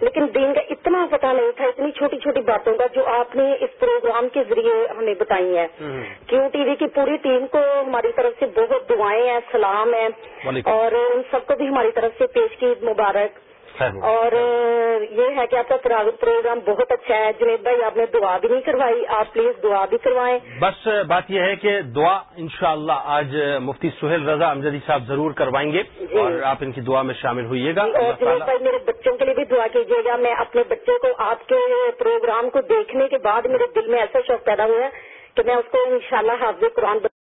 لیکن دین کا اتنا پتہ نہیں تھا اتنی چھوٹی چھوٹی باتوں کا جو آپ نے اس پروگرام کے ذریعے ہمیں بتائی ہیں۔ کیوں ٹی وی کی پوری ٹیم کو ہماری طرف سے بہت دعائیں ہیں سلام ہیں۔ اور ان سب کو بھی ہماری طرف سے پیش کی مبارک۔ اور یہ ہے کہ آپ کا پروگرام بہت اچھا ہے۔ جنید بھائی آپ نے دعا بھی نہیں کروائی۔ آپ پلیز دعا بھی کروائیں۔ بس بات یہ ہے کہ دعا انشاءاللہ آج مفتی سہیل رضا امجدی صاحب ضرور کروائیں گے جی۔ اور آپ ان کی دعا میں شامل ہوئیے گا۔ اور اللہ جنید بھائی میرے بچوں کے لیے بھی دعا کیجیے گا۔ میں اپنے بچے کو آپ کے پروگرام کو دیکھنے کے بعد میرے دل میں ایسا شوق پیدا ہوا ہے کہ میں اس کو انشاءاللہ حافظ قرآن